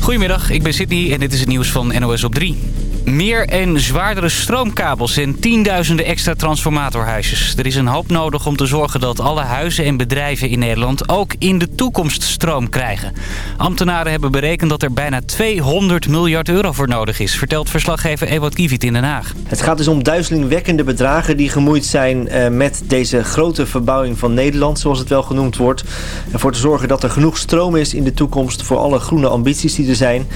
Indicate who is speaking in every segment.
Speaker 1: Goedemiddag, ik ben Sydney en dit is het nieuws van NOS op 3. Meer en zwaardere stroomkabels en tienduizenden extra transformatorhuisjes. Er is een hoop nodig om te zorgen dat alle huizen en bedrijven in Nederland ook in de toekomst stroom krijgen. Ambtenaren hebben berekend dat er bijna 200 miljard euro voor nodig is, vertelt verslaggever Ewout Kiviet in Den Haag.
Speaker 2: Het gaat dus om duizelingwekkende bedragen die gemoeid zijn eh, met deze grote verbouwing van Nederland, zoals het wel genoemd wordt. Ervoor te zorgen dat er genoeg stroom is in de toekomst voor alle groene ambities die er zijn.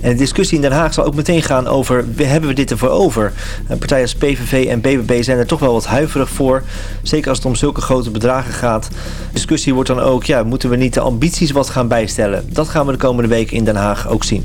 Speaker 2: En de discussie in Den Haag zal ook meteen gaan over hebben we dit ervoor over? Partijen als PVV en BBB zijn er toch wel wat huiverig voor. Zeker als het om zulke grote bedragen gaat. De discussie wordt dan ook, ja, moeten we niet de ambities wat gaan bijstellen? Dat gaan we de komende week in Den Haag ook zien.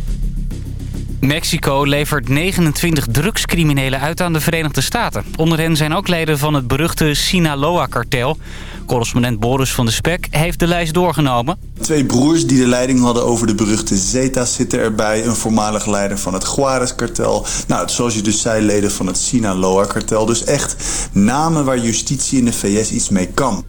Speaker 1: Mexico levert 29 drugscriminelen uit aan de Verenigde Staten. Onder hen zijn ook leden van het beruchte Sinaloa-kartel. Correspondent Boris van de Spek heeft de lijst doorgenomen.
Speaker 3: Twee broers die de leiding hadden over de beruchte Zetas zitten erbij. Een voormalig leider van het Juarez-kartel. Nou, zoals je dus zei, leden van het Sinaloa-kartel. Dus echt namen waar justitie in de VS iets mee kan.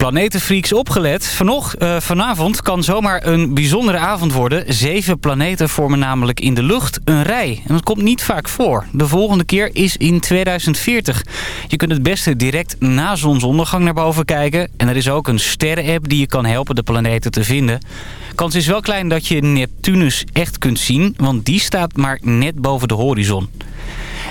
Speaker 1: Planetenfreaks opgelet. Vanog, uh, vanavond kan zomaar een bijzondere avond worden. Zeven planeten vormen namelijk in de lucht een rij. En dat komt niet vaak voor. De volgende keer is in 2040. Je kunt het beste direct na zonsondergang naar boven kijken. En er is ook een sterren-app die je kan helpen de planeten te vinden. Kans is wel klein dat je Neptunus echt kunt zien. Want die staat maar net boven de horizon.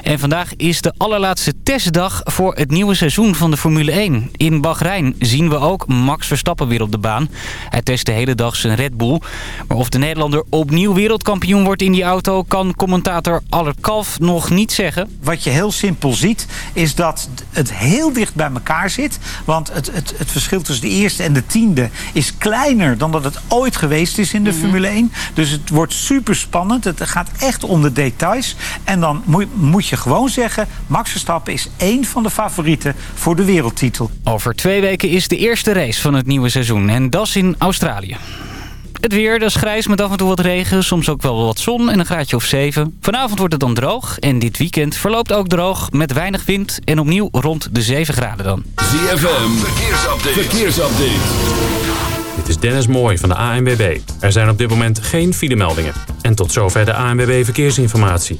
Speaker 1: En vandaag is de allerlaatste testdag voor het nieuwe seizoen van de Formule 1. In Bahrein zien we ook Max Verstappen weer op de baan. Hij test de hele dag zijn Red Bull. Maar of de Nederlander opnieuw wereldkampioen wordt in die auto... kan commentator Aller Kalf nog niet zeggen.
Speaker 4: Wat je heel simpel ziet, is dat het heel dicht bij elkaar zit. Want het, het, het verschil tussen de eerste en de tiende is kleiner... dan dat het ooit geweest is in de mhm. Formule 1. Dus het wordt super spannend. Het gaat echt om de details. En dan moet, moet je gewoon zeggen... Max Verstappen is één van de favorieten voor de wereldtitel.
Speaker 1: Over twee weken is de eerste race van het nieuwe seizoen. En dat is in Australië. Het weer, dat is grijs met af en toe wat regen, soms ook wel wat zon en een graadje of 7. Vanavond wordt het dan droog en dit weekend verloopt ook droog met weinig wind en opnieuw rond de 7 graden dan.
Speaker 5: ZFM, verkeersupdate. verkeersupdate.
Speaker 6: Dit is Dennis Mooij van de ANWB. Er zijn op dit moment geen filemeldingen. En tot zover de ANWB Verkeersinformatie.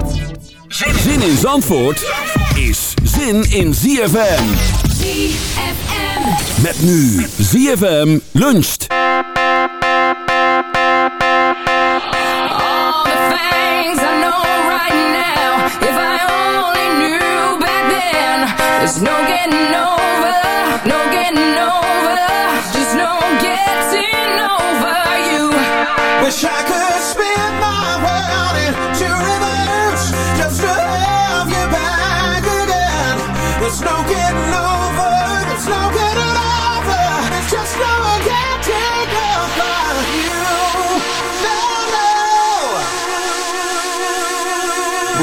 Speaker 5: Zin in Zandvoort is zin in ZFM.
Speaker 7: ZFM.
Speaker 5: Met nu ZFM luncht.
Speaker 7: All the things I know right now. If I only knew back then. There's no getting over, no getting over. Just no getting over you.
Speaker 8: Wish I could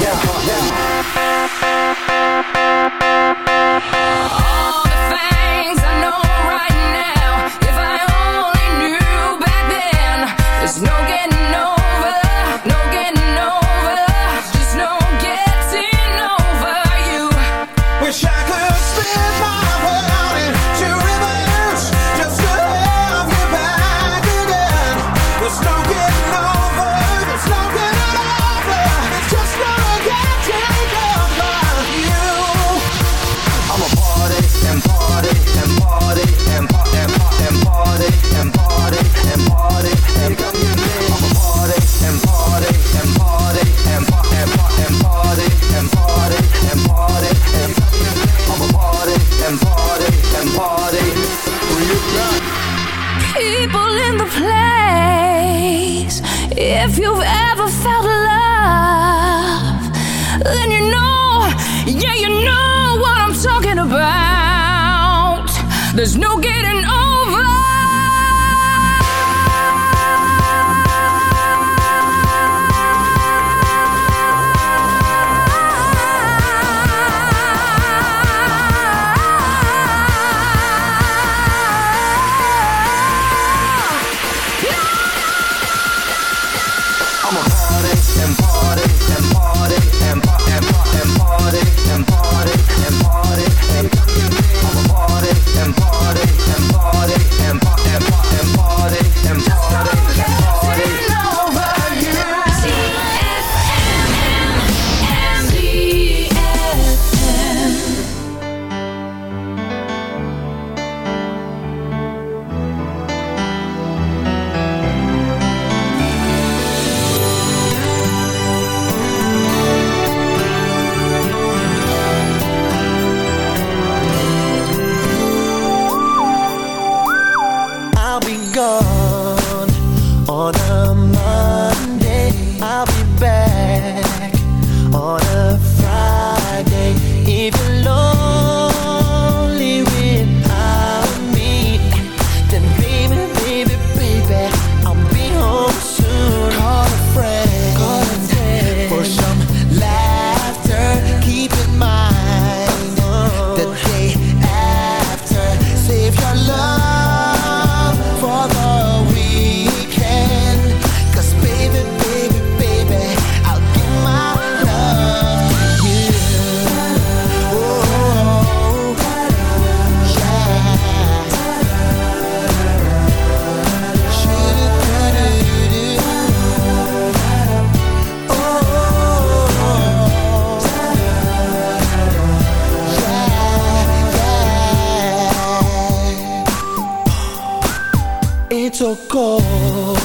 Speaker 9: yeah, party. There's no
Speaker 7: so cold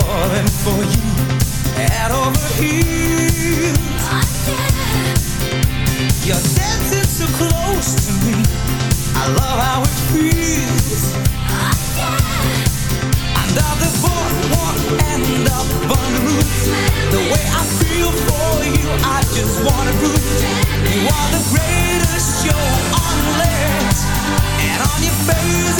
Speaker 7: falling for you head over heels. Oh, yeah. You're
Speaker 8: dancing so close to me. I love how it feels. Oh, yeah. Under the boardwalk and up on the roof, the way I feel for you, I just wanna prove you are the greatest show on the land. And on your face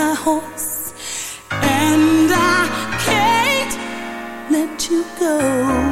Speaker 10: high horse, and I can't let you go.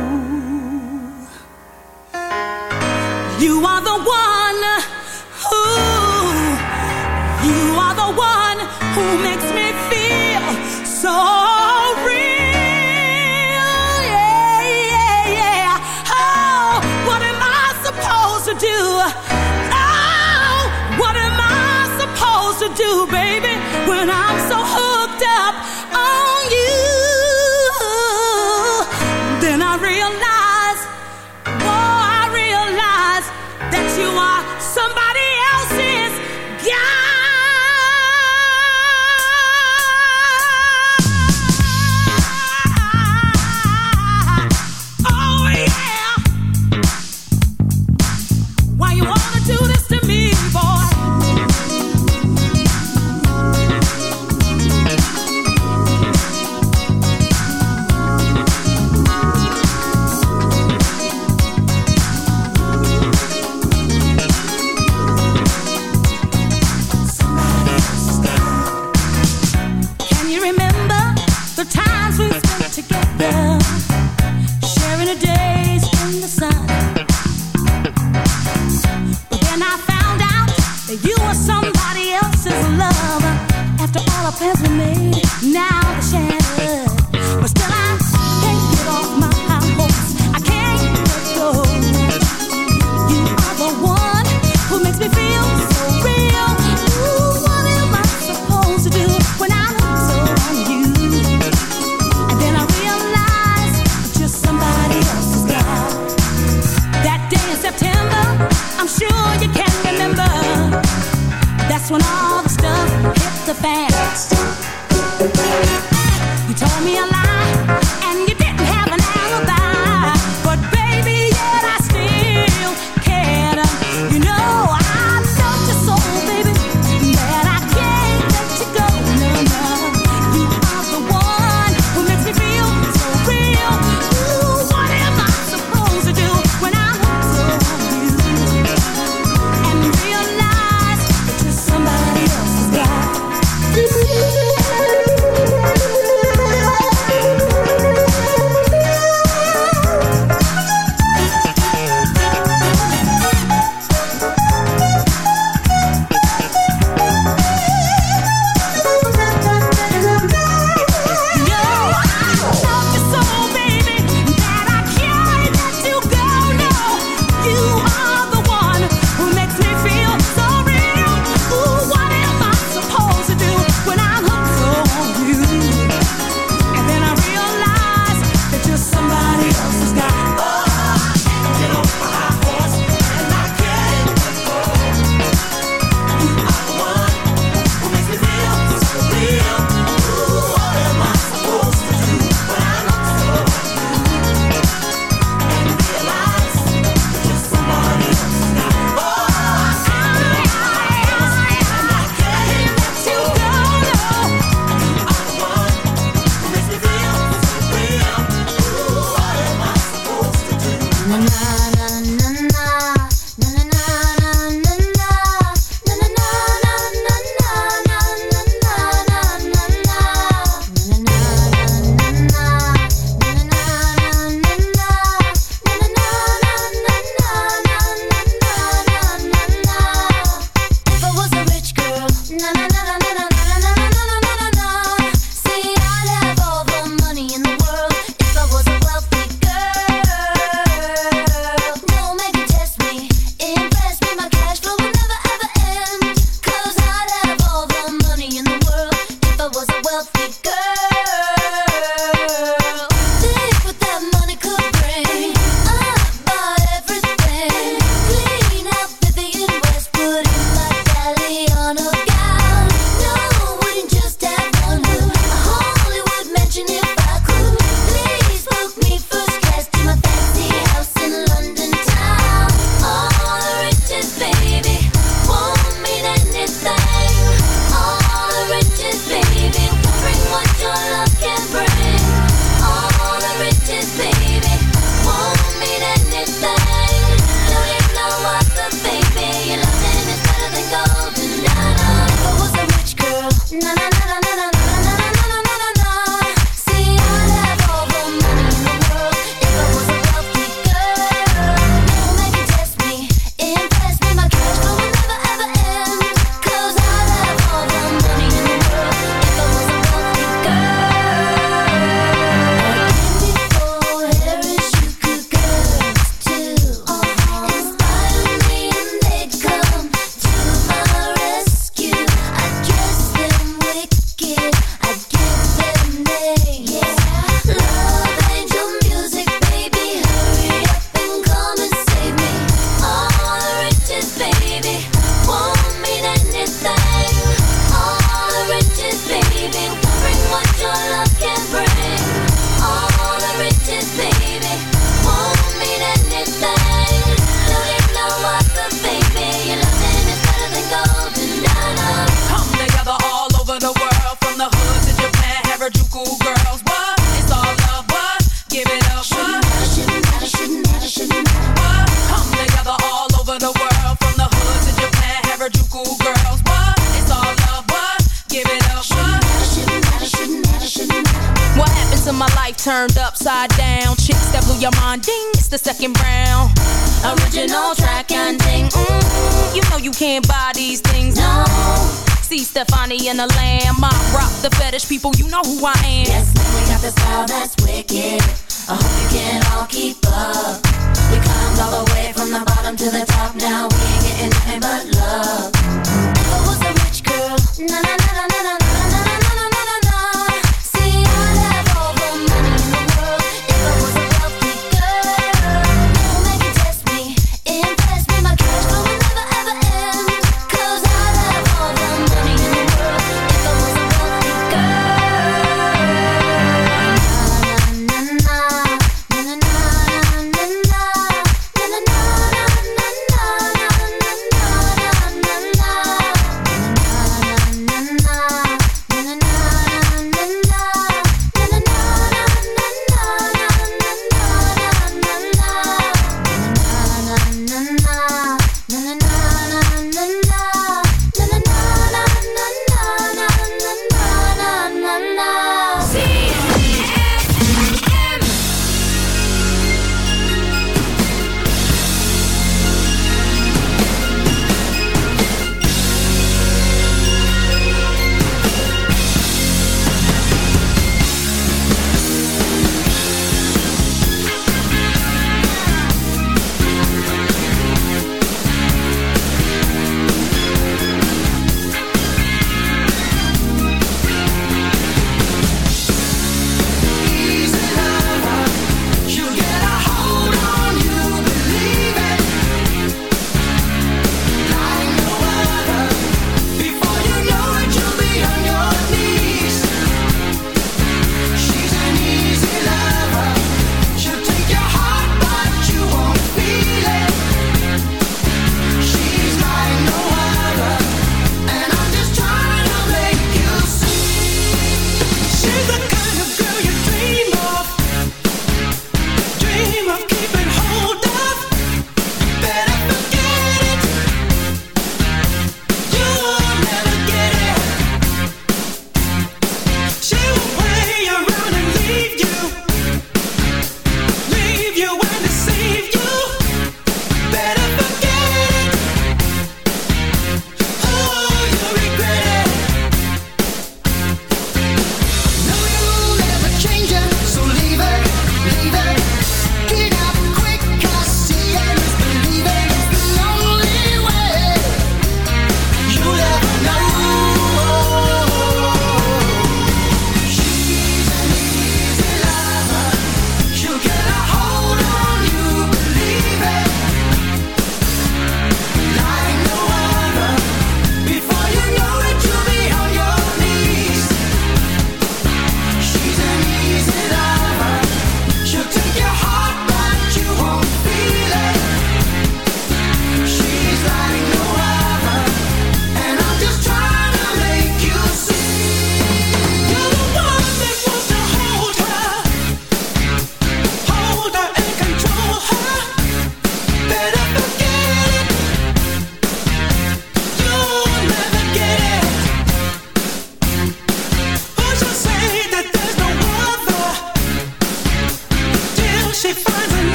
Speaker 10: plans were made.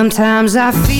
Speaker 11: Sometimes I feel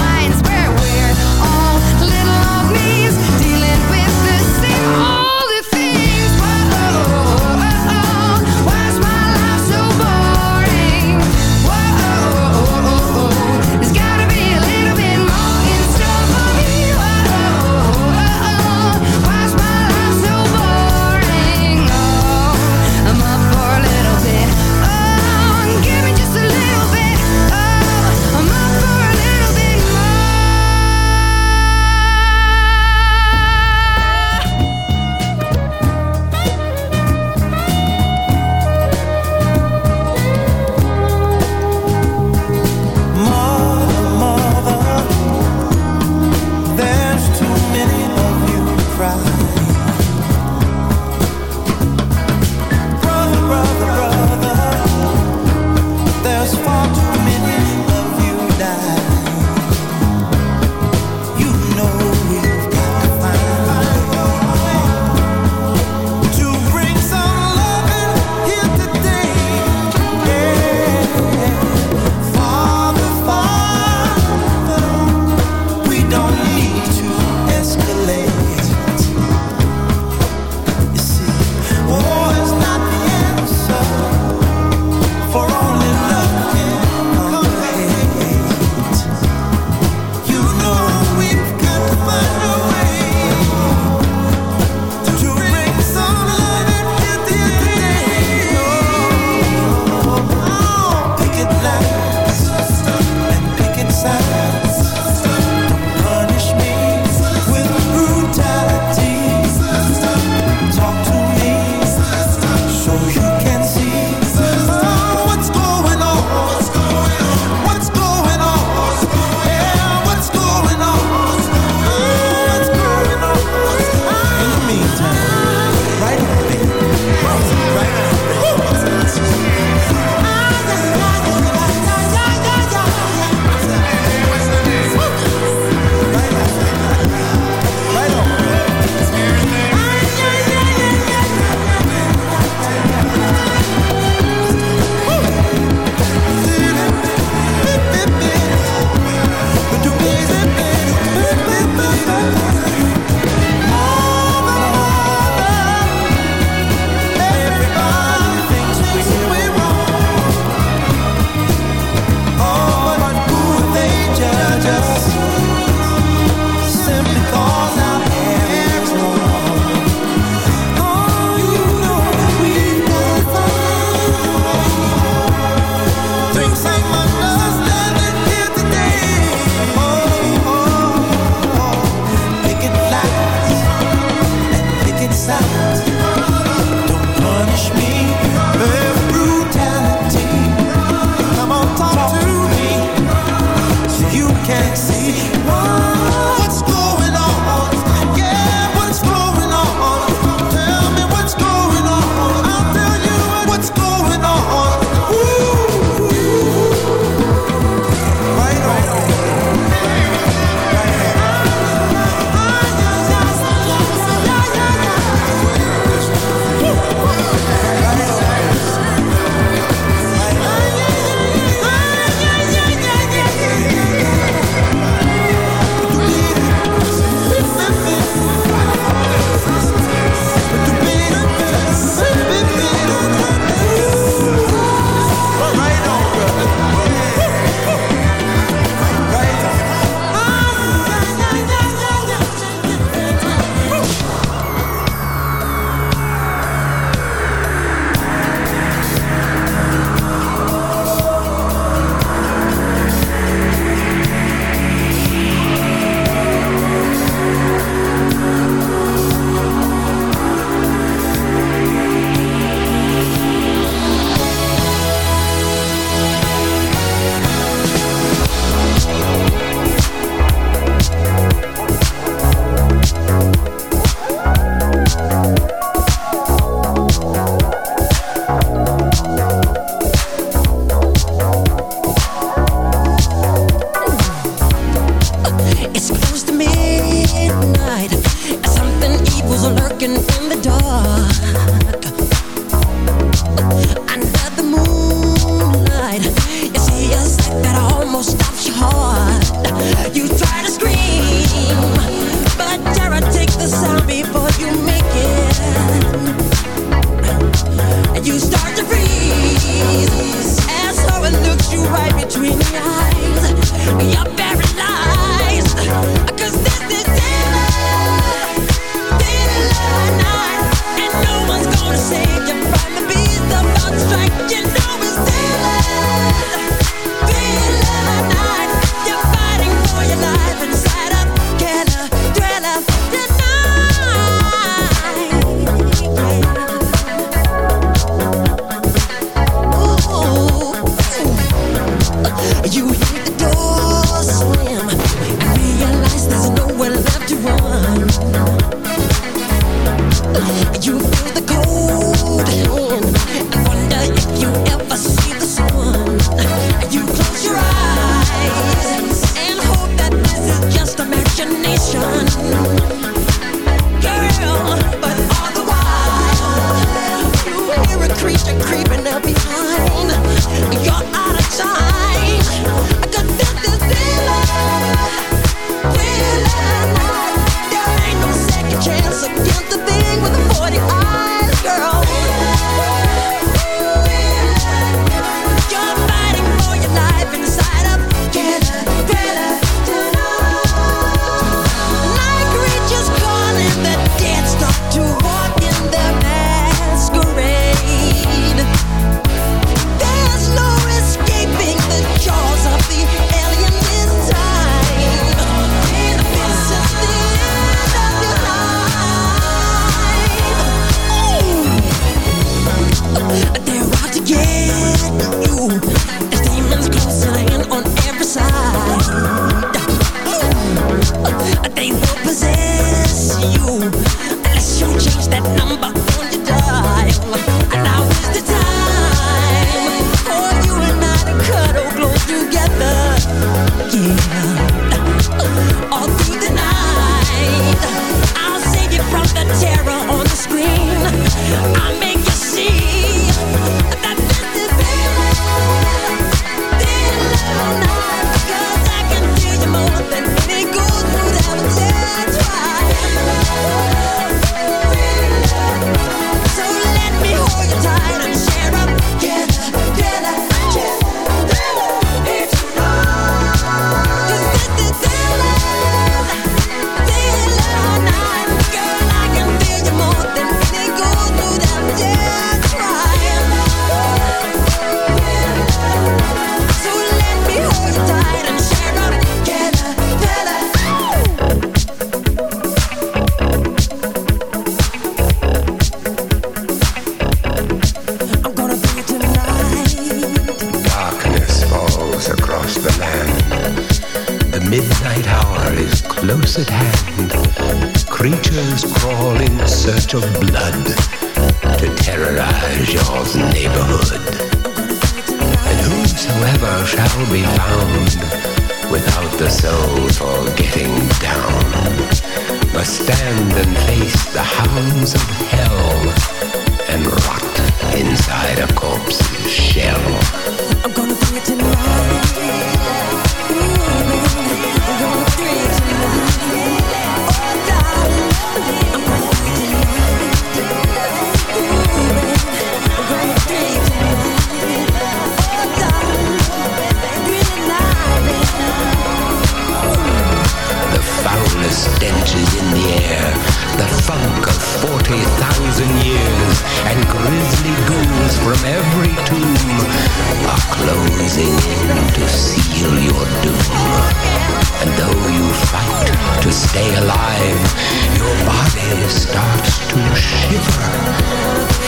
Speaker 12: tail starts to shiver,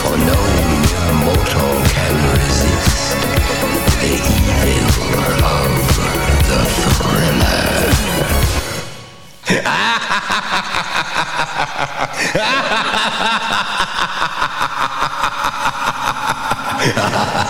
Speaker 12: for no mere mortal can resist the evil of the thriller.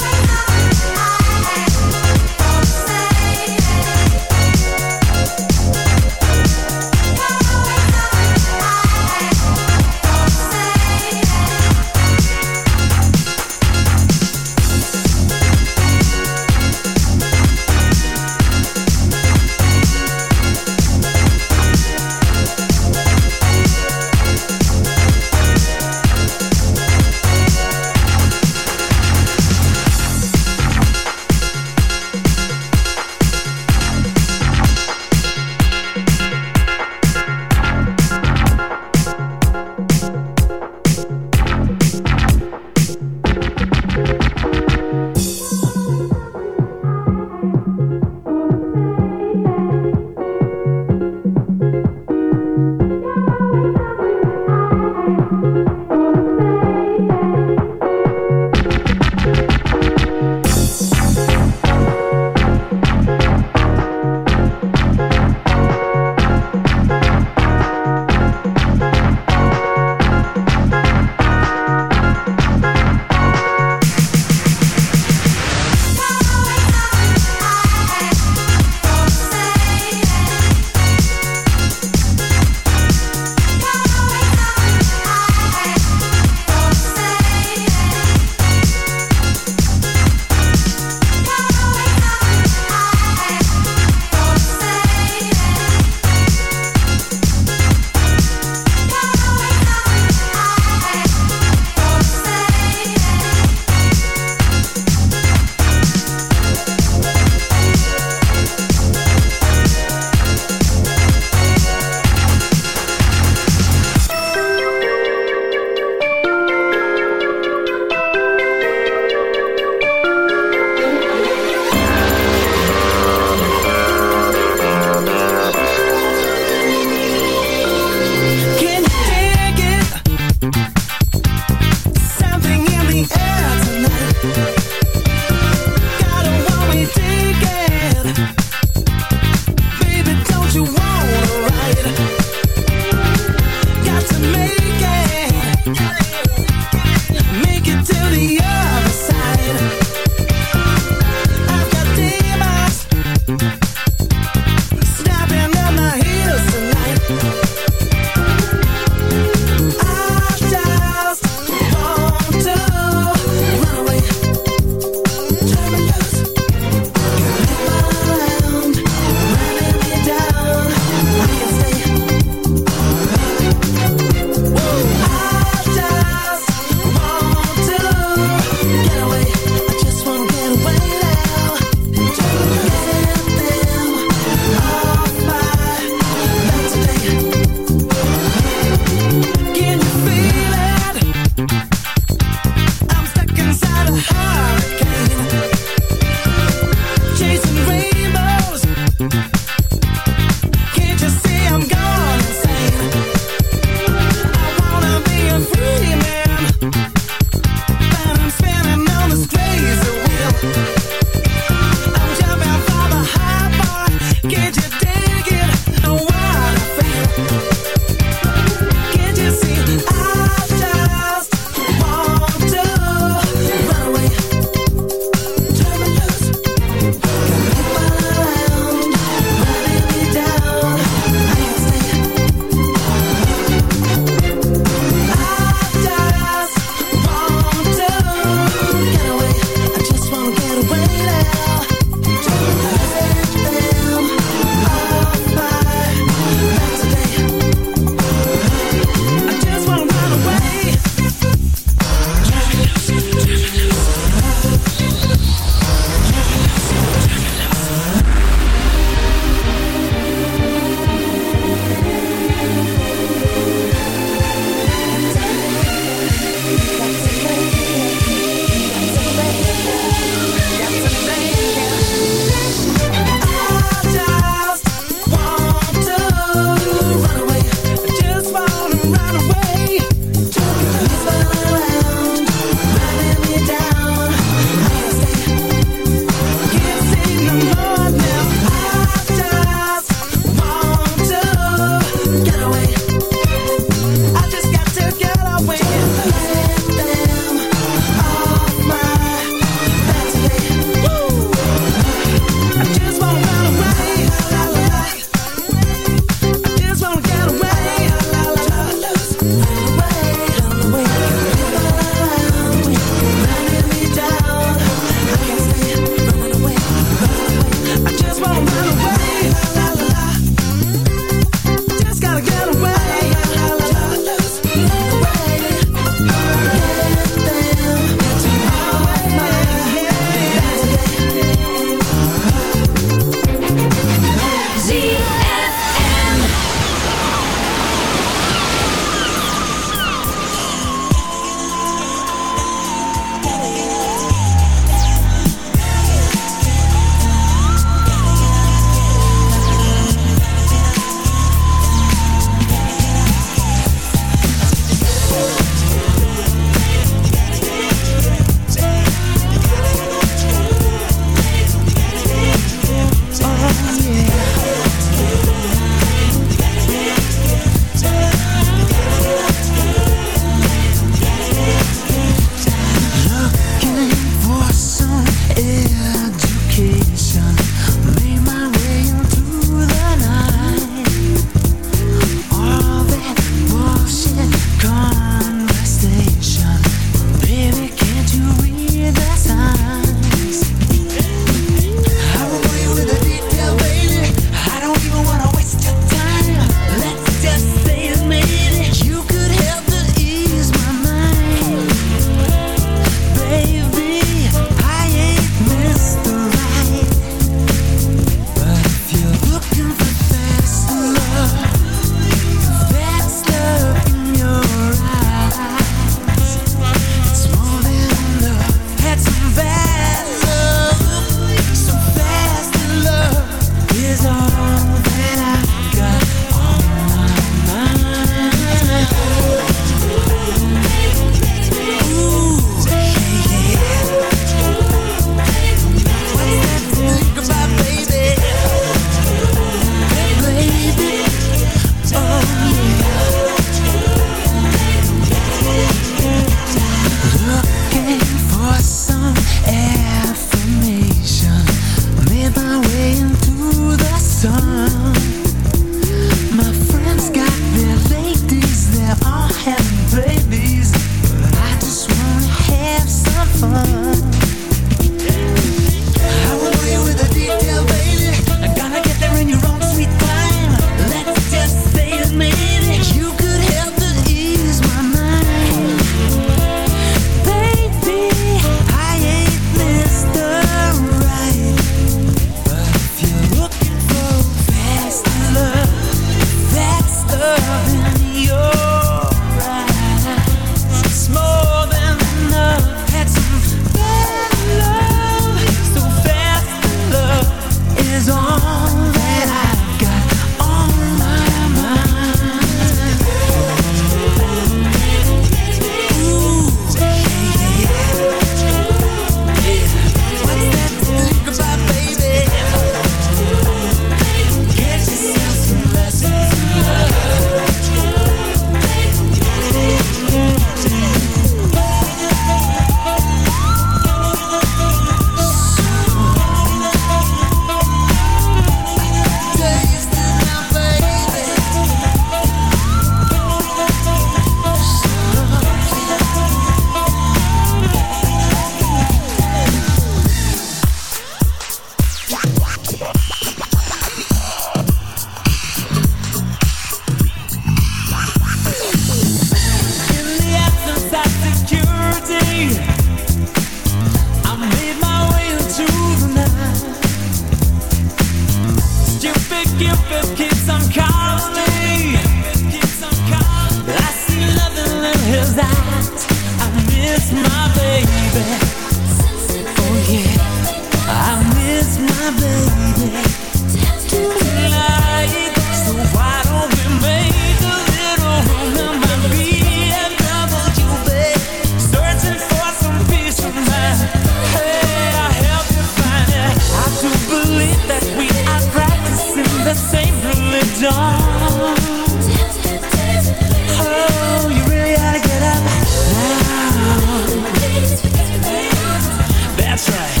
Speaker 8: That's right.